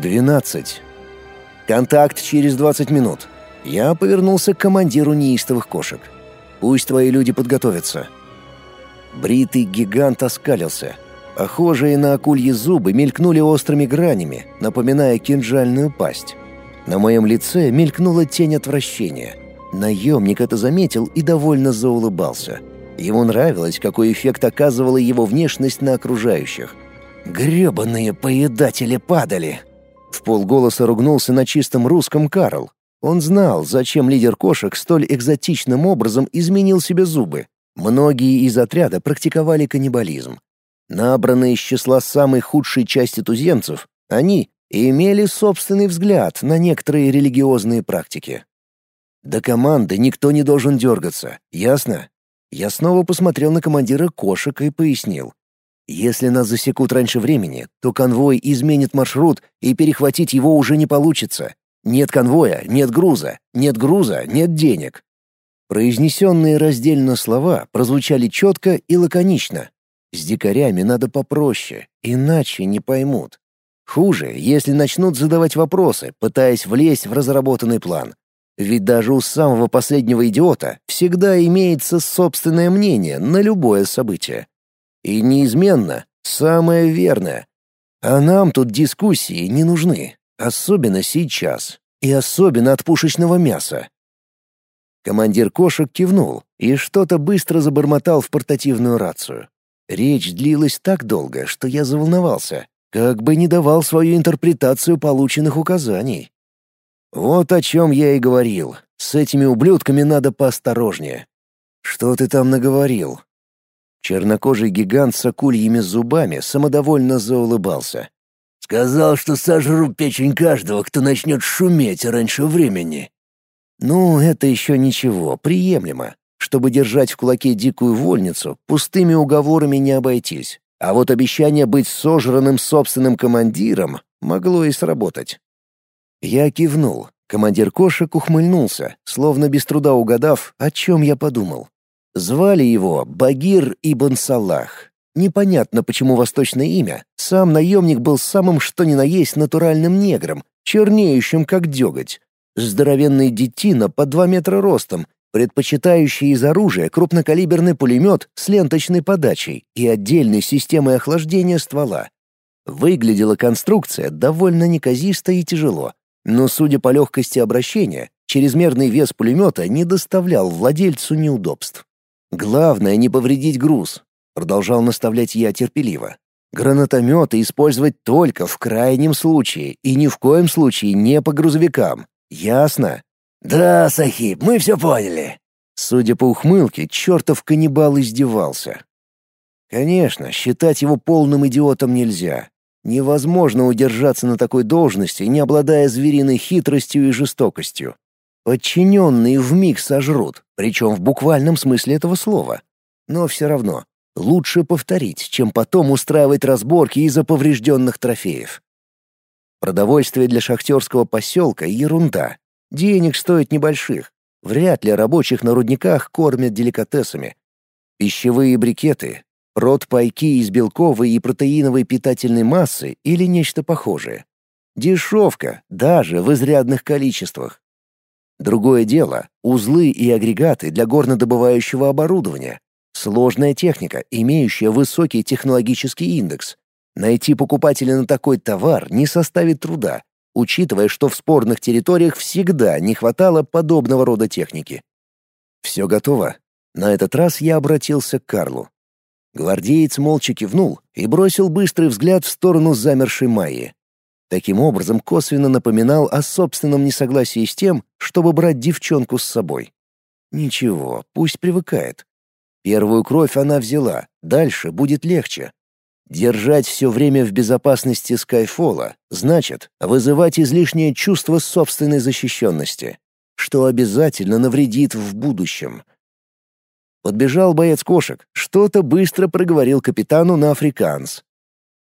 12. Контакт через 20 минут. Я повернулся к командиру неистовых кошек. Пусть твои люди подготовятся. Бритый гигант оскалился. Похожие на акульи зубы мелькнули острыми гранями, напоминая кинжальную пасть. На моем лице мелькнула тень отвращения. Наемник это заметил и довольно заулыбался. Ему нравилось, какой эффект оказывала его внешность на окружающих. «Гребаные поедатели падали!» Полголоса ругнулся на чистом русском Карл. Он знал, зачем лидер кошек столь экзотичным образом изменил себе зубы. Многие из отряда практиковали каннибализм. Набранные из числа самой худшей части туземцев, они имели собственный взгляд на некоторые религиозные практики. До команды никто не должен дергаться, ясно? Я снова посмотрел на командира кошек и пояснил. Если нас засекут раньше времени, то конвой изменит маршрут, и перехватить его уже не получится. Нет конвоя, нет груза, нет груза, нет денег. Произнесенные раздельно слова прозвучали четко и лаконично. С дикарями надо попроще, иначе не поймут. Хуже, если начнут задавать вопросы, пытаясь влезть в разработанный план. Ведь даже у самого последнего идиота всегда имеется собственное мнение на любое событие. И неизменно самое верное. А нам тут дискуссии не нужны, особенно сейчас, и особенно от пушечного мяса. Командир кошек кивнул и что-то быстро забормотал в портативную рацию. Речь длилась так долго, что я заволновался, как бы не давал свою интерпретацию полученных указаний. Вот о чем я и говорил. С этими ублюдками надо поосторожнее. Что ты там наговорил? Чернокожий гигант с акульями зубами самодовольно заулыбался. Сказал, что сожру печень каждого, кто начнет шуметь раньше времени. Ну, это еще ничего, приемлемо. Чтобы держать в кулаке дикую вольницу, пустыми уговорами не обойтись. А вот обещание быть сожранным собственным командиром могло и сработать. Я кивнул. Командир кошек ухмыльнулся, словно без труда угадав, о чем я подумал. Звали его Багир Ибн Салах. Непонятно, почему восточное имя. Сам наемник был самым что ни на есть натуральным негром, чернеющим как деготь. Здоровенный детина по два метра ростом, предпочитающий из оружия крупнокалиберный пулемет с ленточной подачей и отдельной системой охлаждения ствола. Выглядела конструкция довольно неказисто и тяжело, но, судя по легкости обращения, чрезмерный вес пулемета не доставлял владельцу неудобств. «Главное — не повредить груз», — продолжал наставлять я терпеливо. «Гранатометы использовать только в крайнем случае и ни в коем случае не по грузовикам. Ясно?» «Да, Сахиб, мы все поняли». Судя по ухмылке, чертов каннибал издевался. Конечно, считать его полным идиотом нельзя. Невозможно удержаться на такой должности, не обладая звериной хитростью и жестокостью. Подчиненные вмиг сожрут, причем в буквальном смысле этого слова. Но все равно, лучше повторить, чем потом устраивать разборки из-за поврежденных трофеев. Продовольствие для шахтерского поселка — ерунда. Денег стоит небольших. Вряд ли рабочих на рудниках кормят деликатесами. Пищевые брикеты, Протпайки из белковой и протеиновой питательной массы или нечто похожее. Дешевка, даже в изрядных количествах. Другое дело — узлы и агрегаты для горнодобывающего оборудования. Сложная техника, имеющая высокий технологический индекс. Найти покупателя на такой товар не составит труда, учитывая, что в спорных территориях всегда не хватало подобного рода техники. Все готово. На этот раз я обратился к Карлу. Гвардеец молча кивнул и бросил быстрый взгляд в сторону замершей Майи. Таким образом, косвенно напоминал о собственном несогласии с тем, чтобы брать девчонку с собой. Ничего, пусть привыкает. Первую кровь она взяла, дальше будет легче. Держать все время в безопасности Скайфола значит вызывать излишнее чувство собственной защищенности, что обязательно навредит в будущем — Подбежал боец кошек, что-то быстро проговорил капитану на африканс.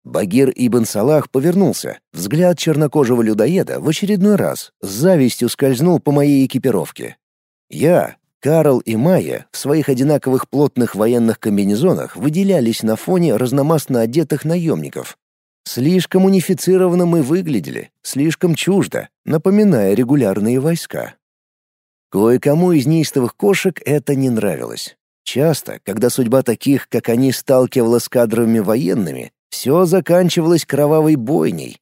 Багир Ибн Салах повернулся. Взгляд чернокожего людоеда в очередной раз с завистью скользнул по моей экипировке. Я, Карл и Майя в своих одинаковых плотных военных комбинезонах выделялись на фоне разномастно одетых наемников. Слишком унифицированно мы выглядели, слишком чуждо, напоминая регулярные войска. Кое-кому из неистовых кошек это не нравилось. Часто, когда судьба таких, как они, сталкивалась с кадровыми военными, все заканчивалось кровавой бойней.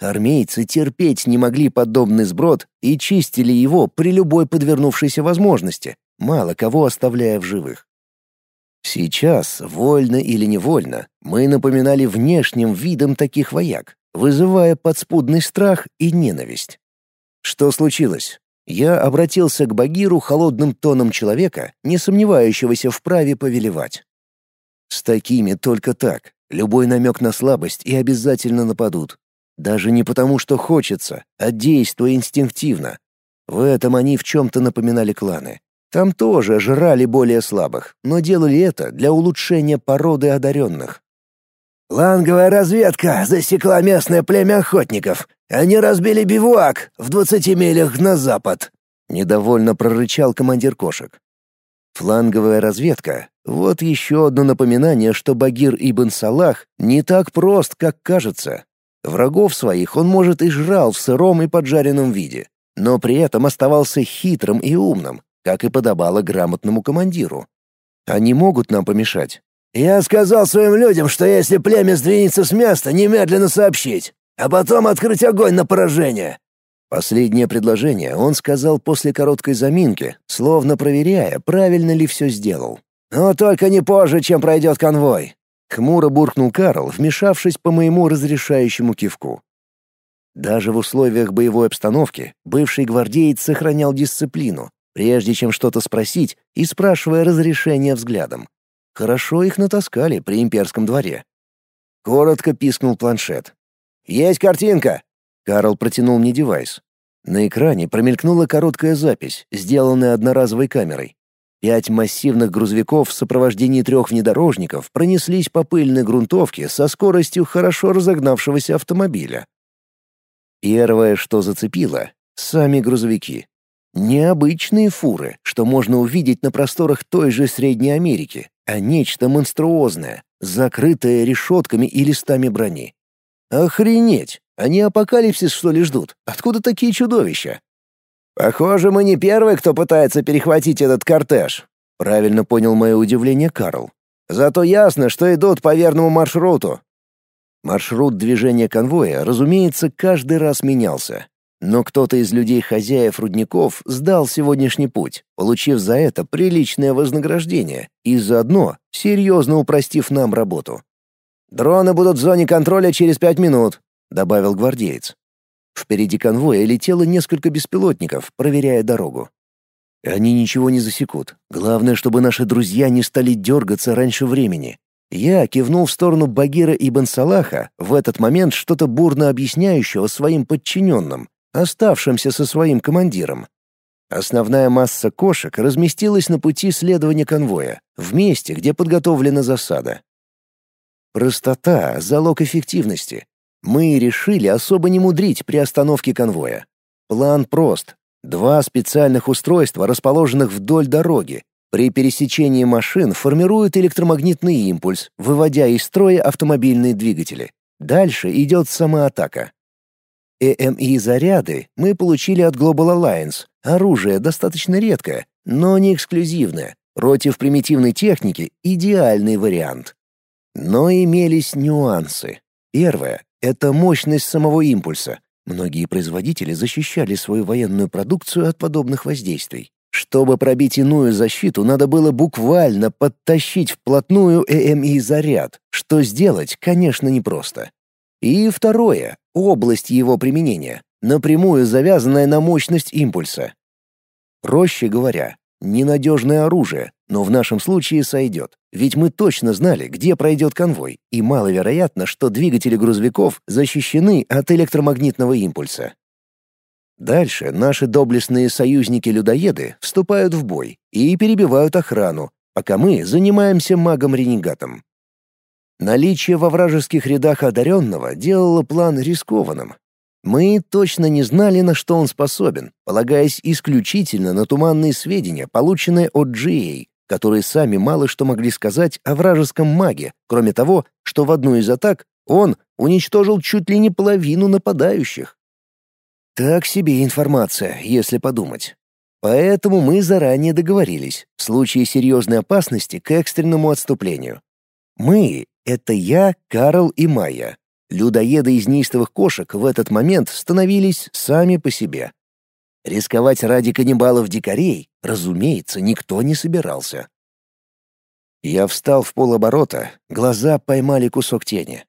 Армейцы терпеть не могли подобный сброд и чистили его при любой подвернувшейся возможности, мало кого оставляя в живых. Сейчас, вольно или невольно, мы напоминали внешним видом таких вояк, вызывая подспудный страх и ненависть. Что случилось? Я обратился к Багиру холодным тоном человека, не сомневающегося в праве повелевать. С такими только так. Любой намек на слабость и обязательно нападут. Даже не потому, что хочется, а действуя инстинктивно. В этом они в чем-то напоминали кланы. Там тоже жрали более слабых, но делали это для улучшения породы одаренных. «Ланговая разведка засекла местное племя охотников. Они разбили бивуак в двадцати милях на запад», — недовольно прорычал командир кошек. Фланговая разведка — вот еще одно напоминание, что Багир Ибн Салах не так прост, как кажется. Врагов своих он, может, и жрал в сыром и поджаренном виде, но при этом оставался хитрым и умным, как и подобало грамотному командиру. Они могут нам помешать. Я сказал своим людям, что если племя сдвинется с места, немедленно сообщить, а потом открыть огонь на поражение. Последнее предложение он сказал после короткой заминки, словно проверяя, правильно ли все сделал. «Но только не позже, чем пройдет конвой», — хмуро буркнул Карл, вмешавшись по моему разрешающему кивку. Даже в условиях боевой обстановки бывший гвардеец сохранял дисциплину, прежде чем что-то спросить и спрашивая разрешения взглядом. Хорошо их натаскали при имперском дворе. Коротко пискнул планшет. «Есть картинка!» Карл протянул мне девайс. На экране промелькнула короткая запись, сделанная одноразовой камерой. Пять массивных грузовиков в сопровождении трех внедорожников пронеслись по пыльной грунтовке со скоростью хорошо разогнавшегося автомобиля. Первое, что зацепило — сами грузовики. Необычные фуры, что можно увидеть на просторах той же Средней Америки, а нечто монструозное, закрытое решетками и листами брони. Охренеть! Они апокалипсис, что ли, ждут? Откуда такие чудовища? Похоже, мы не первые, кто пытается перехватить этот кортеж. Правильно понял мое удивление Карл. Зато ясно, что идут по верному маршруту. Маршрут движения конвоя, разумеется, каждый раз менялся. Но кто-то из людей-хозяев рудников сдал сегодняшний путь, получив за это приличное вознаграждение и заодно серьезно упростив нам работу. «Дроны будут в зоне контроля через пять минут», — добавил гвардеец. Впереди конвоя летело несколько беспилотников, проверяя дорогу. Они ничего не засекут. Главное, чтобы наши друзья не стали дергаться раньше времени. Я кивнул в сторону Багира и Бансалаха, в этот момент что-то бурно объясняющего своим подчиненным, оставшимся со своим командиром. Основная масса кошек разместилась на пути следования конвоя, в месте, где подготовлена засада. Простота — залог эффективности. Мы решили особо не мудрить при остановке конвоя. План прост. Два специальных устройства, расположенных вдоль дороги, при пересечении машин формируют электромагнитный импульс, выводя из строя автомобильные двигатели. Дальше идет самоатака. ЭМИ-заряды мы получили от Global Alliance. Оружие достаточно редкое, но не эксклюзивное. Против примитивной техники — идеальный вариант. Но имелись нюансы. Первое — это мощность самого импульса. Многие производители защищали свою военную продукцию от подобных воздействий. Чтобы пробить иную защиту, надо было буквально подтащить вплотную ЭМИ-заряд, что сделать, конечно, непросто. И второе — область его применения, напрямую завязанная на мощность импульса. Проще говоря, ненадежное оружие, но в нашем случае сойдет, ведь мы точно знали, где пройдет конвой, и маловероятно, что двигатели грузовиков защищены от электромагнитного импульса. Дальше наши доблестные союзники-людоеды вступают в бой и перебивают охрану, пока мы занимаемся магом-ренегатом. Наличие во вражеских рядах одаренного делало план рискованным. Мы точно не знали, на что он способен, полагаясь исключительно на туманные сведения, полученные от GA, которые сами мало что могли сказать о вражеском маге, кроме того, что в одну из атак Он уничтожил чуть ли не половину нападающих. Так себе информация, если подумать. Поэтому мы заранее договорились в случае серьезной опасности к экстренному отступлению. Мы — это я, Карл и Майя. Людоеды из неистовых кошек в этот момент становились сами по себе. Рисковать ради каннибалов-дикарей, разумеется, никто не собирался. Я встал в полоборота, глаза поймали кусок тени.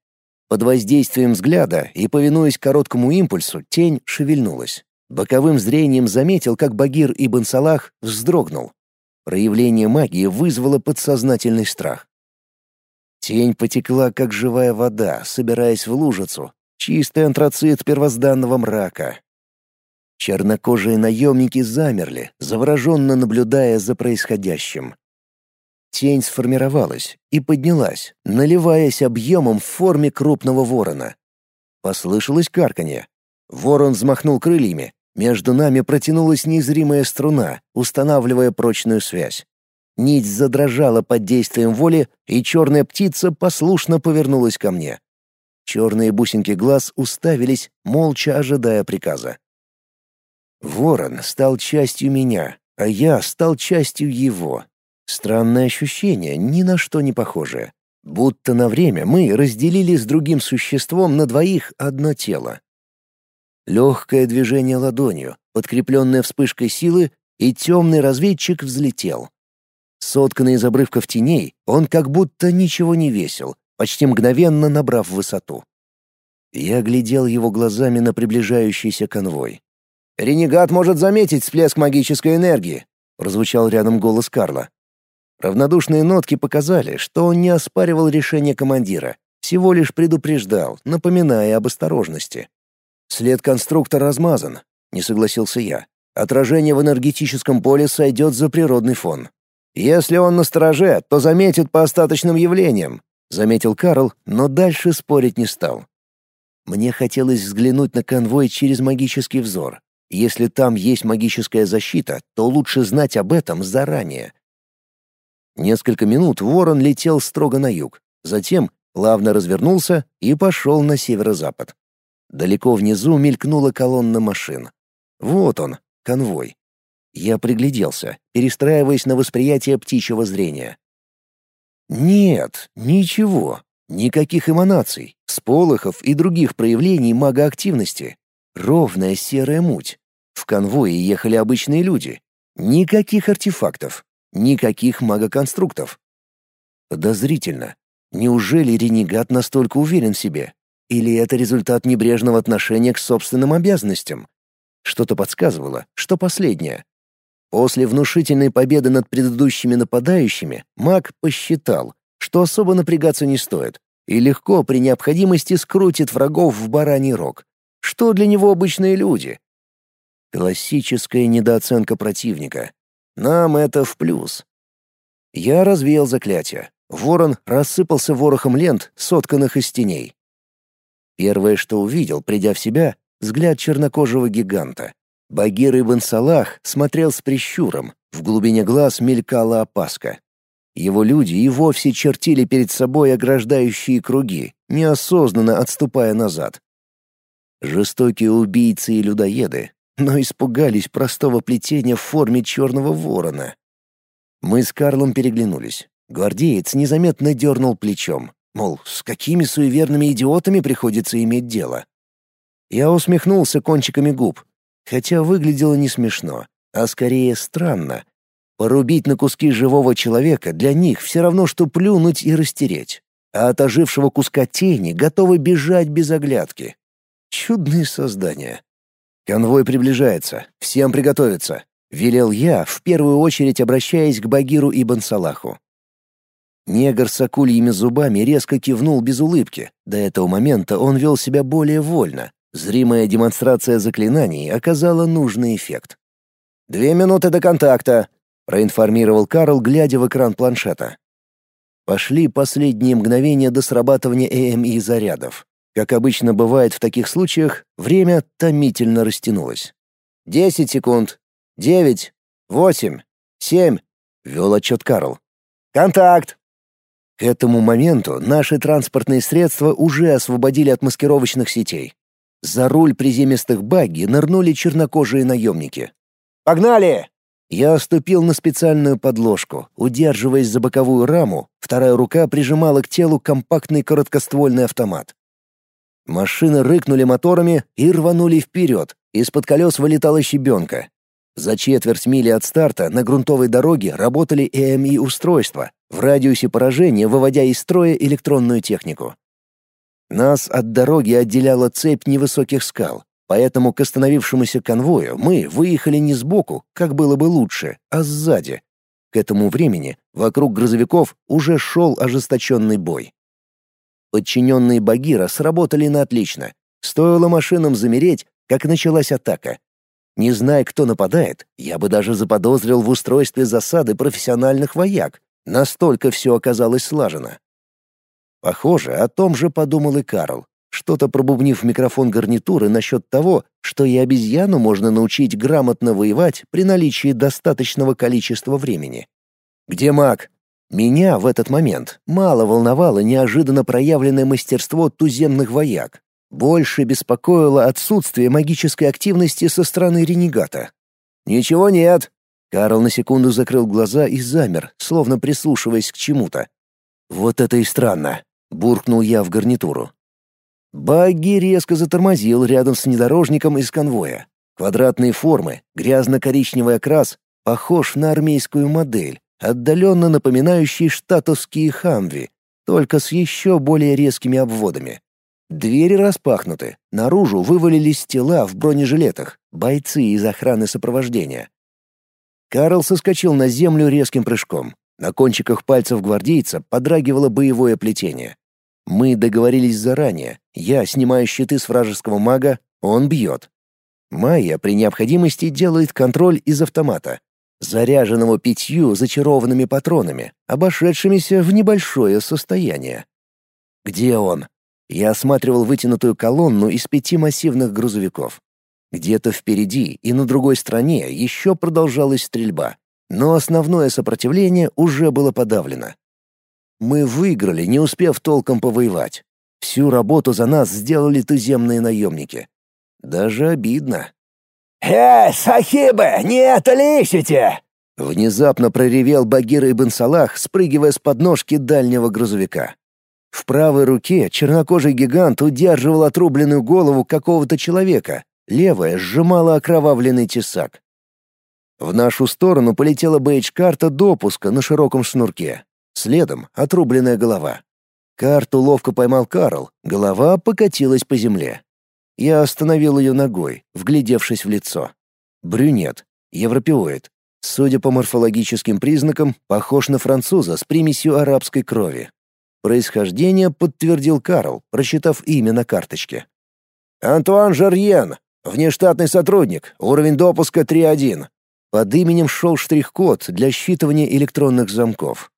Под воздействием взгляда и повинуясь короткому импульсу, тень шевельнулась. Боковым зрением заметил, как Багир Ибн Салах вздрогнул. Проявление магии вызвало подсознательный страх. Тень потекла, как живая вода, собираясь в лужицу, чистый антрацит первозданного мрака. Чернокожие наемники замерли, завороженно наблюдая за происходящим. Тень сформировалась и поднялась, наливаясь объемом в форме крупного ворона. Послышалось карканье. Ворон взмахнул крыльями. Между нами протянулась незримая струна, устанавливая прочную связь. Нить задрожала под действием воли, и черная птица послушно повернулась ко мне. Черные бусинки глаз уставились, молча ожидая приказа. Ворон стал частью меня, а я стал частью его. Странное ощущение, ни на что не похожее. Будто на время мы разделили с другим существом на двоих одно тело. Легкое движение ладонью, подкрепленное вспышкой силы, и темный разведчик взлетел. Сотканный из обрывков теней, он как будто ничего не весил, почти мгновенно набрав высоту. Я глядел его глазами на приближающийся конвой. «Ренегат может заметить всплеск магической энергии», — прозвучал рядом голос Карла. Равнодушные нотки показали, что он не оспаривал решение командира, всего лишь предупреждал, напоминая об осторожности. «След конструктора размазан», — не согласился я. «Отражение в энергетическом поле сойдет за природный фон. «Если он на стороже, то заметит по остаточным явлениям», — заметил Карл, но дальше спорить не стал. Мне хотелось взглянуть на конвой через магический взор. Если там есть магическая защита, то лучше знать об этом заранее. Несколько минут ворон летел строго на юг, затем плавно развернулся и пошел на северо-запад. Далеко внизу мелькнула колонна машин. Вот он, конвой. Я пригляделся, перестраиваясь на восприятие птичьего зрения. Нет, ничего. Никаких эманаций, сполохов и других проявлений магоактивности. Ровная серая муть. В конвое ехали обычные люди. Никаких артефактов. Никаких магоконструктов. Подозрительно. Неужели ренегат настолько уверен в себе? Или это результат небрежного отношения к собственным обязанностям? Что-то подсказывало, что последнее. После внушительной победы над предыдущими нападающими маг посчитал, что особо напрягаться не стоит, и легко при необходимости скрутит врагов в бараний рог. Что для него обычные люди? Классическая недооценка противника. Нам это в плюс. Я развеял заклятие. Ворон рассыпался ворохом лент, сотканных из теней. Первое, что увидел, придя в себя, взгляд чернокожего гиганта. Багир Ибн Салах смотрел с прищуром, в глубине глаз мелькала опаска. Его люди и вовсе чертили перед собой ограждающие круги, неосознанно отступая назад. Жестокие убийцы и людоеды, но испугались простого плетения в форме черного ворона. Мы с Карлом переглянулись. Гвардеец незаметно дернул плечом, мол, с какими суеверными идиотами приходится иметь дело. Я усмехнулся кончиками губ, хотя выглядело не смешно, а скорее странно. Порубить на куски живого человека для них все равно, что плюнуть и растереть. А от ожившего куска тени готовы бежать без оглядки. Чудные создания. «Конвой приближается. Всем приготовиться», — велел я, в первую очередь обращаясь к Багиру Ибн Салаху. Негр с акульими зубами резко кивнул без улыбки. До этого момента он вел себя более вольно, Зримая демонстрация заклинаний оказала нужный эффект. «Две минуты до контакта», — проинформировал Карл, глядя в экран планшета. Пошли последние мгновения до срабатывания ЭМИ зарядов. Как обычно бывает в таких случаях, время томительно растянулось. «Десять секунд. Девять. Восемь. Семь», — вел отчет Карл. «Контакт!» К этому моменту наши транспортные средства уже освободили от маскировочных сетей. За руль приземистых багги нырнули чернокожие наемники. «Погнали!» Я ступил на специальную подложку, удерживаясь за боковую раму, вторая рука прижимала к телу компактный короткоствольный автомат. Машины рыкнули моторами и рванули вперед, из-под колес вылетала щебенка. За четверть мили от старта на грунтовой дороге работали ЭМИ-устройства, в радиусе поражения выводя из строя электронную технику. Нас от дороги отделяла цепь невысоких скал, поэтому к остановившемуся конвою мы выехали не сбоку, как было бы лучше, а сзади. К этому времени вокруг грузовиков уже шел ожесточенный бой. Подчиненные Багира сработали на отлично. Стоило машинам замереть, как началась атака. Не зная, кто нападает, я бы даже заподозрил в устройстве засады профессиональных вояк. Настолько все оказалось слажено. Похоже, о том же подумал и Карл, что-то пробубнив в микрофон гарнитуры насчет того, что и обезьяну можно научить грамотно воевать при наличии достаточного количества времени. «Где маг?» Меня в этот момент мало волновало неожиданно проявленное мастерство туземных вояк. Больше беспокоило отсутствие магической активности со стороны ренегата. «Ничего нет!» Карл на секунду закрыл глаза и замер, словно прислушиваясь к чему-то. «Вот это и странно буркнул я в гарнитуру. Багги резко затормозил рядом с внедорожником из конвоя. Квадратные формы, грязно-коричневый окрас, похож на армейскую модель, отдаленно напоминающий штатовские хамви, только с еще более резкими обводами. Двери распахнуты, наружу вывалились тела в бронежилетах, бойцы из охраны сопровождения. Карл соскочил на землю резким прыжком. На кончиках пальцев гвардейца подрагивало боевое плетение. Мы договорились заранее. Я снимаю щиты с вражеского мага, он бьет. Майя при необходимости делает контроль из автомата, заряженного пятью зачарованными патронами, обошедшимися в небольшое состояние. Где он? Я осматривал вытянутую колонну из пяти массивных грузовиков. Где-то впереди и на другой стороне еще продолжалась стрельба. Но основное сопротивление уже было подавлено. Мы выиграли, не успев толком повоевать. Всю работу за нас сделали туземные наемники. Даже обидно. «Э, сахибы, не это лишите!» Внезапно проревел Багира Ибн Салах, спрыгивая с подножки дальнего грузовика. В правой руке чернокожий гигант удерживал отрубленную голову какого-то человека, левая сжимала окровавленный тесак. В нашу сторону полетела бейдж-карта допуска на широком шнурке. Следом отрубленная голова. Карту ловко поймал Карл, голова покатилась по земле. Я остановил ее ногой, вглядевшись в лицо. Брюнет, европеоид. Судя по морфологическим признакам, похож на француза с примесью арабской крови. Происхождение подтвердил Карл, прочитав имя на карточке. «Антуан Жарьен, внештатный сотрудник, уровень допуска 3.1. Под именем шел штрих-код для считывания электронных замков.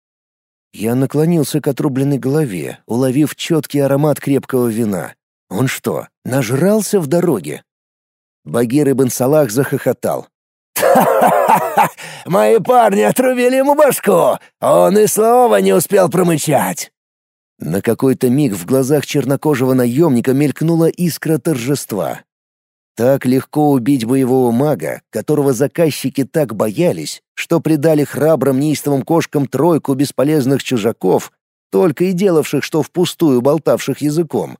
Я наклонился к отрубленной голове, уловив четкий аромат крепкого вина. Он что, нажрался в дороге? Багир ибн Салах захохотал. «Ха-ха-ха! Мои парни отрубили ему башку! Он и слова не успел промычать!» На какой-то миг в глазах чернокожего наемника мелькнула искра торжества. Так легко убить боевого мага, которого заказчики так боялись, что придали храбрым неистовым кошкам тройку бесполезных чужаков, только и делавших, что впустую болтавших языком.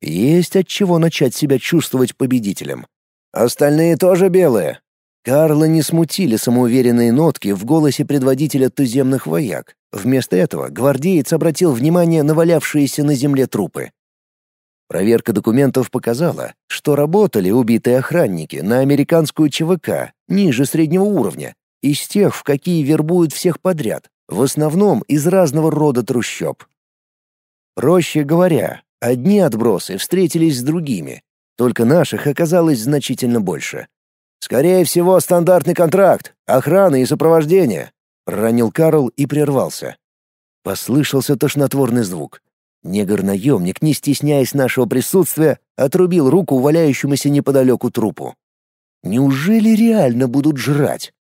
Есть от чего начать себя чувствовать победителем. Остальные тоже белые. Карла не смутили самоуверенные нотки в голосе предводителя туземных вояк. Вместо этого гвардеец обратил внимание на валявшиеся на земле трупы. Проверка документов показала, что работали убитые охранники на американскую ЧВК ниже среднего уровня, из тех, в какие вербуют всех подряд, в основном из разного рода трущоб. Проще говоря, одни отбросы встретились с другими, только наших оказалось значительно больше. «Скорее всего, стандартный контракт, охрана и сопровождение», — проронил Карл и прервался. Послышался тошнотворный звук. Негр-наемник, не стесняясь нашего присутствия, отрубил руку валяющемуся неподалеку трупу. Неужели реально будут жрать?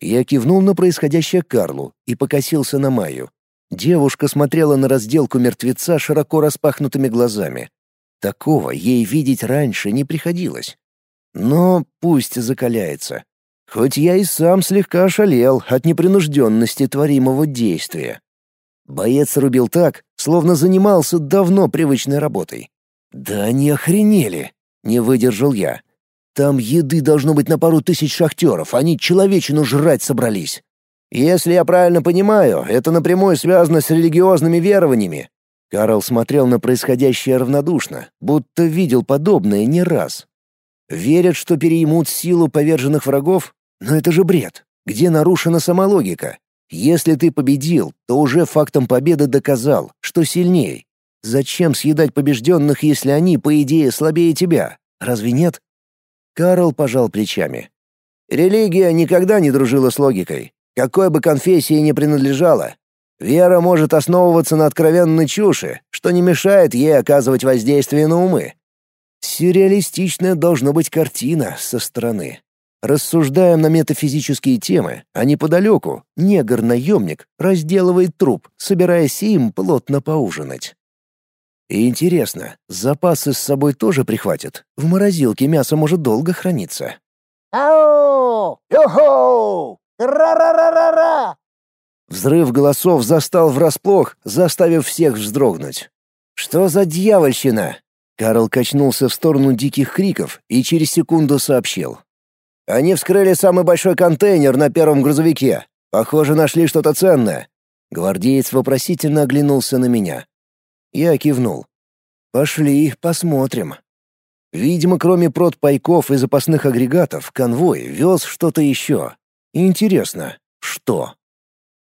Я кивнул на происходящее Карлу и покосился на Майю. Девушка смотрела на разделку мертвеца широко распахнутыми глазами. Такого ей видеть раньше не приходилось. Но пусть закаляется. Хоть я и сам слегка ошалел от непринужденности творимого действия. Боец рубил так, словно занимался давно привычной работой. «Да они охренели!» — не выдержал я. «Там еды должно быть на пару тысяч шахтеров, они человечину жрать собрались». «Если я правильно понимаю, это напрямую связано с религиозными верованиями». Карл смотрел на происходящее равнодушно, будто видел подобное не раз. Верят, что переймут силу поверженных врагов? Но это же бред. Где нарушена сама логика? Если ты победил, то уже фактом победы доказал, что сильней. Зачем съедать побежденных, если они, по идее, слабее тебя? Разве нет? Карл пожал плечами. Религия никогда не дружила с логикой какой бы конфессии ни принадлежала. Вера может основываться на откровенной чуши, что не мешает ей оказывать воздействие на умы. Сюрреалистичная должна быть картина со стороны. Рассуждаем на метафизические темы, а неподалеку негр-наемник разделывает труп, собираясь им плотно поужинать. И интересно, запасы с собой тоже прихватят? В морозилке мясо может долго храниться. «Ау! Йо-хоу! Ра-ра-ра-ра-ра!» Взрыв голосов застал врасплох, заставив всех вздрогнуть. «Что за дьявольщина?» Карл качнулся в сторону диких криков и через секунду сообщил. «Они вскрыли самый большой контейнер на первом грузовике. Похоже, нашли что-то ценное». Гвардеец вопросительно оглянулся на меня. Я кивнул. «Пошли, посмотрим». Видимо, кроме продпайков и запасных агрегатов, конвой вез что-то еще. Интересно, что?